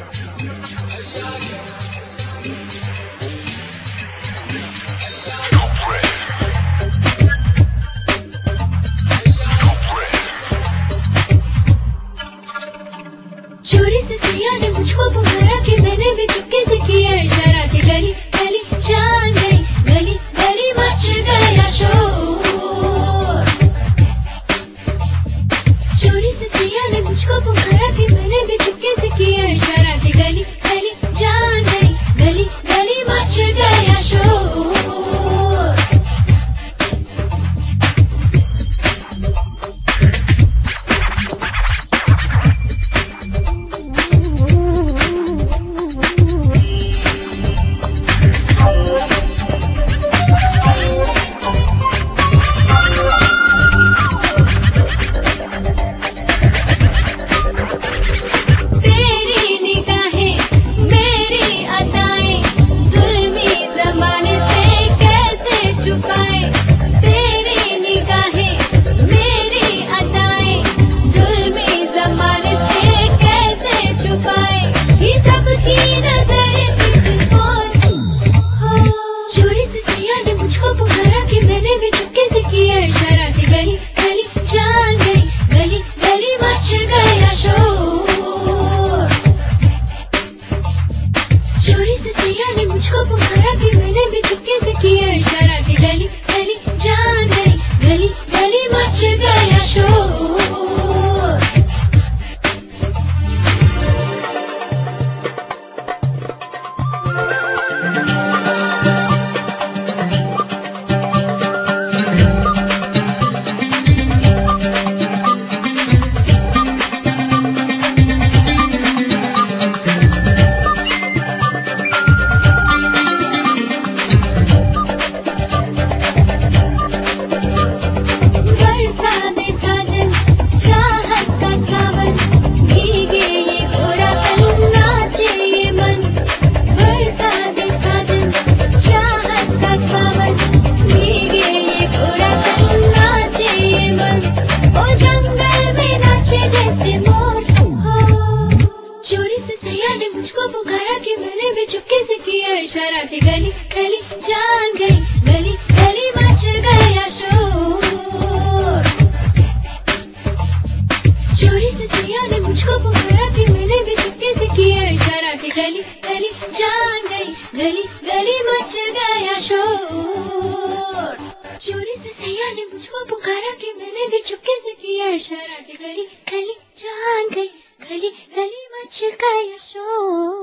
चोरी से सिया ने मुझको पुकारा कि मैंने भी चुपके से किया इशारा की गली। से सिया ने मुझको पुकारा कि मैंने भी चुपके से किया इशारा की गली सिया ने मुझको पुकारा कि मैंने भी चुपके से किया इशारा कि गली गली, जान गई, गली गली मच गया शो चोरी से सिया ने मुझको पुकारा कि मैंने भी चुपके से किया इशारा कि गली पुकारा कि मैंने भी चुपके से किया इशारा कि गली गली जान गई, गली गली मच गया शोर। चोरी से सिया ने मुझको पुकारा कि मैंने भी चुपके से किया इशारा कि गली गली जान गई, गली गली मच गया शोर। चोरी से सैया ने मुझको पुकारा कि मैंने भी चुपके से किया इशारा कि गली गली जान गई, गली गली मच गया शोर।